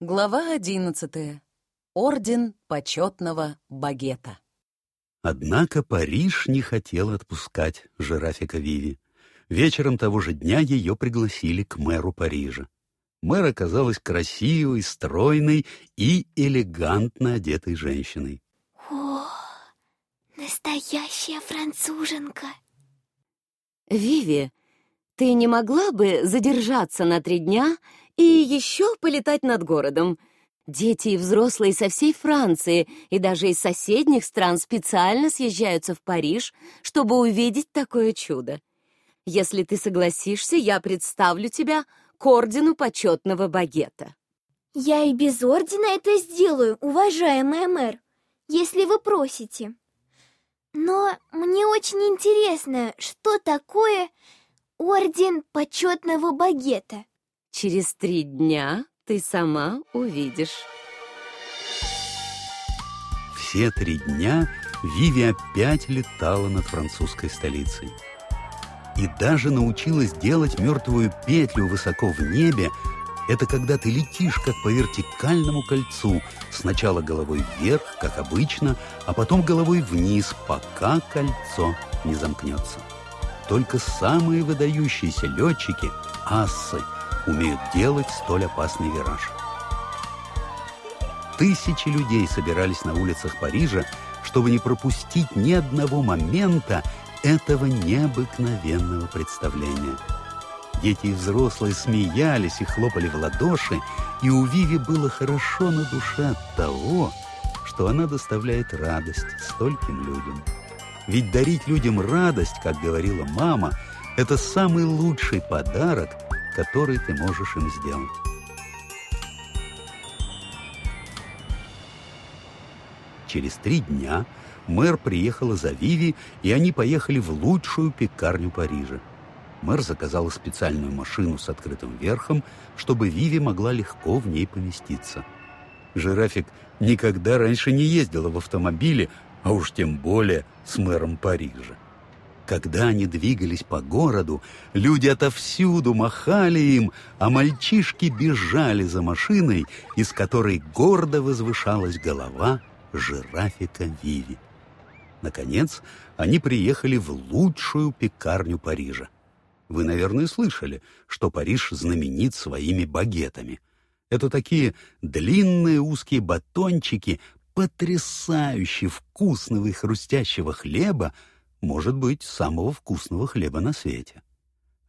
Глава одиннадцатая. Орден почетного багета. Однако Париж не хотел отпускать жирафика Виви. Вечером того же дня ее пригласили к мэру Парижа. Мэр оказалась красивой, стройной и элегантно одетой женщиной. О, настоящая француженка! Виви, ты не могла бы задержаться на три дня и еще полетать над городом. Дети и взрослые со всей Франции и даже из соседних стран специально съезжаются в Париж, чтобы увидеть такое чудо. Если ты согласишься, я представлю тебя к ордену почетного багета. Я и без ордена это сделаю, уважаемая мэр, если вы просите. Но мне очень интересно, что такое орден почетного багета. Через три дня ты сама увидишь. Все три дня Виви опять летала над французской столицей. И даже научилась делать мертвую петлю высоко в небе. Это когда ты летишь, как по вертикальному кольцу, сначала головой вверх, как обычно, а потом головой вниз, пока кольцо не замкнется. Только самые выдающиеся летчики, ассы, умеют делать столь опасный вираж. Тысячи людей собирались на улицах Парижа, чтобы не пропустить ни одного момента этого необыкновенного представления. Дети и взрослые смеялись и хлопали в ладоши, и у Виви было хорошо на душе от того, что она доставляет радость стольким людям. Ведь дарить людям радость, как говорила мама, это самый лучший подарок, который ты можешь им сделать. Через три дня мэр приехала за Виви, и они поехали в лучшую пекарню Парижа. Мэр заказала специальную машину с открытым верхом, чтобы Виви могла легко в ней поместиться. Жирафик никогда раньше не ездила в автомобиле, а уж тем более с мэром Парижа. Когда они двигались по городу, люди отовсюду махали им, а мальчишки бежали за машиной, из которой гордо возвышалась голова жирафика Виви. Наконец, они приехали в лучшую пекарню Парижа. Вы, наверное, слышали, что Париж знаменит своими багетами. Это такие длинные узкие батончики потрясающе вкусного и хрустящего хлеба, может быть, самого вкусного хлеба на свете.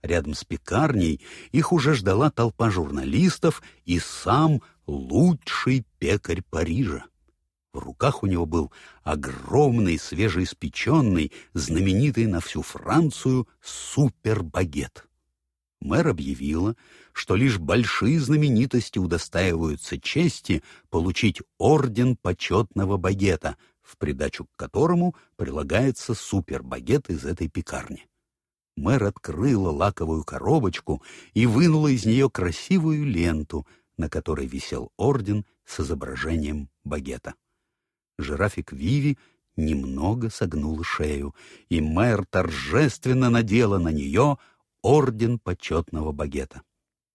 Рядом с пекарней их уже ждала толпа журналистов и сам лучший пекарь Парижа. В руках у него был огромный, свежеиспеченный, знаменитый на всю Францию супербагет. Мэр объявила, что лишь большие знаменитости удостаиваются чести получить орден почетного багета, в придачу к которому прилагается супербагет из этой пекарни. Мэр открыла лаковую коробочку и вынула из нее красивую ленту, на которой висел орден с изображением багета. Жирафик Виви немного согнула шею, и мэр торжественно надела на нее орден почетного багета.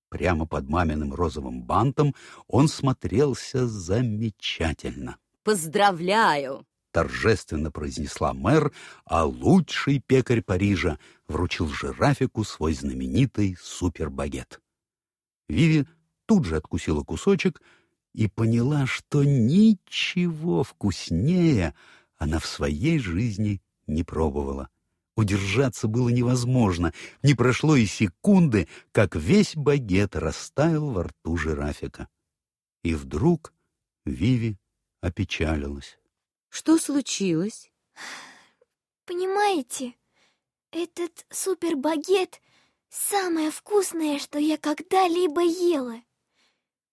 Прямо под маминым розовым бантом он смотрелся замечательно. Поздравляю!» — торжественно произнесла мэр, а лучший пекарь Парижа вручил жирафику свой знаменитый супербагет. Виви тут же откусила кусочек и поняла, что ничего вкуснее она в своей жизни не пробовала. Удержаться было невозможно. Не прошло и секунды, как весь багет растаял во рту жирафика. И вдруг Виви опечалилась. Что случилось? Понимаете, этот супербагет — самое вкусное, что я когда-либо ела.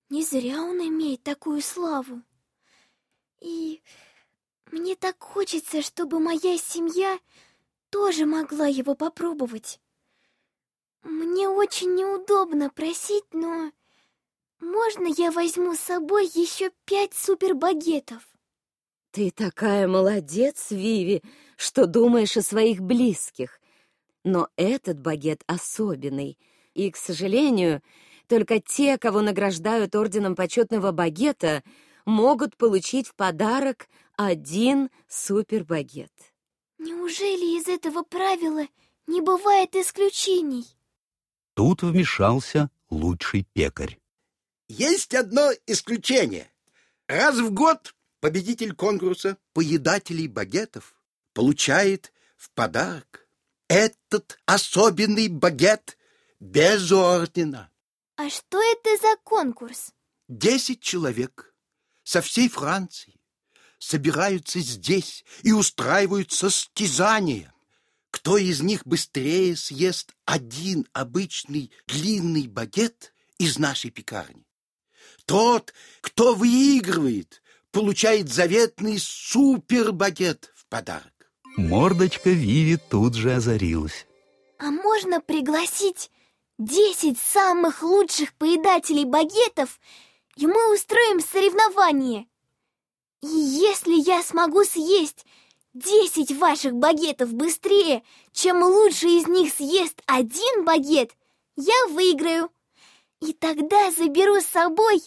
Не зря он имеет такую славу. И мне так хочется, чтобы моя семья тоже могла его попробовать. Мне очень неудобно просить, но можно я возьму с собой еще пять супербагетов? Ты такая молодец, Виви, что думаешь о своих близких. Но этот багет особенный, и, к сожалению, Только те, кого награждают орденом почетного багета, могут получить в подарок один супербагет. Неужели из этого правила не бывает исключений? Тут вмешался лучший пекарь. Есть одно исключение. Раз в год победитель конкурса поедателей багетов получает в подарок этот особенный багет без ордена. А что это за конкурс? Десять человек со всей Франции собираются здесь и устраивают состязания. Кто из них быстрее съест один обычный длинный багет из нашей пекарни? Тот, кто выигрывает, получает заветный супербагет в подарок. Мордочка Виви тут же озарилась. А можно пригласить десять самых лучших поедателей багетов, и мы устроим соревнование. И если я смогу съесть десять ваших багетов быстрее, чем лучший из них съест один багет, я выиграю. И тогда заберу с собой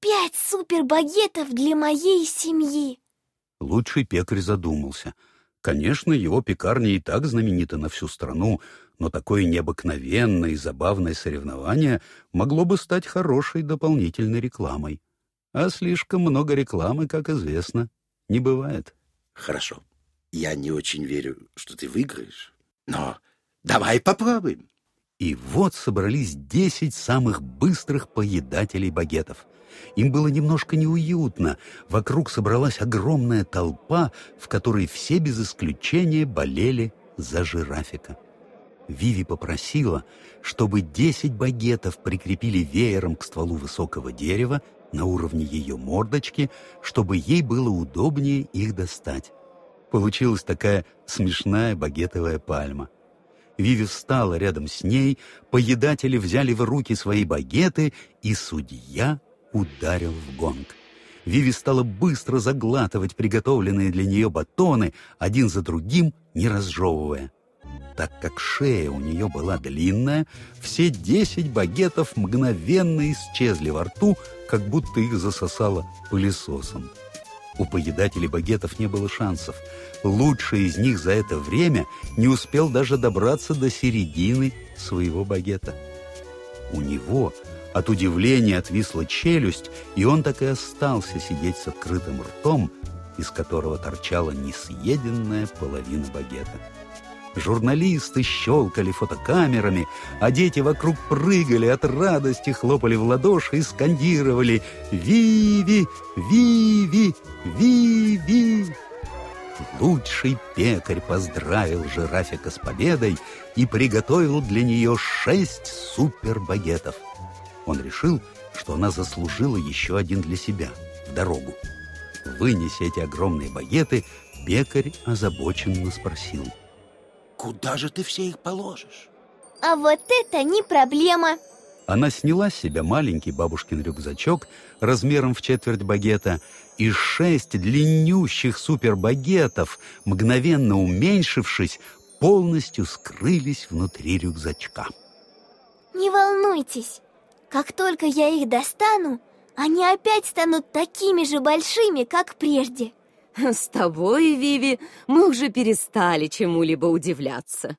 пять супербагетов для моей семьи. Лучший пекарь задумался. Конечно, его пекарня и так знаменита на всю страну, но такое необыкновенное и забавное соревнование могло бы стать хорошей дополнительной рекламой. А слишком много рекламы, как известно, не бывает. Хорошо. Я не очень верю, что ты выиграешь, но давай попробуем. И вот собрались десять самых быстрых поедателей багетов. Им было немножко неуютно. Вокруг собралась огромная толпа, в которой все без исключения болели за жирафика. Виви попросила, чтобы десять багетов прикрепили веером к стволу высокого дерева на уровне ее мордочки, чтобы ей было удобнее их достать. Получилась такая смешная багетовая пальма. Виви встала рядом с ней, поедатели взяли в руки свои багеты, и судья ударил в гонг. Виви стала быстро заглатывать приготовленные для нее батоны, один за другим, не разжевывая. Так как шея у нее была длинная, все десять багетов мгновенно исчезли во рту, как будто их засосало пылесосом. У поедателей багетов не было шансов. Лучший из них за это время не успел даже добраться до середины своего багета. У него от удивления отвисла челюсть, и он так и остался сидеть с открытым ртом, из которого торчала несъеденная половина багета. Журналисты щелкали фотокамерами, а дети вокруг прыгали от радости, хлопали в ладоши и скандировали «Виви! Виви! Виви!». Лучший пекарь поздравил жирафика с победой и приготовил для нее шесть супербагетов. Он решил, что она заслужила еще один для себя в дорогу. Вынеся эти огромные багеты, пекарь озабоченно спросил – Куда же ты все их положишь? А вот это не проблема. Она сняла с себя маленький бабушкин рюкзачок размером в четверть багета, и шесть длиннющих супербагетов, мгновенно уменьшившись, полностью скрылись внутри рюкзачка. Не волнуйтесь, как только я их достану, они опять станут такими же большими, как прежде. С тобой, Виви, мы уже перестали чему-либо удивляться.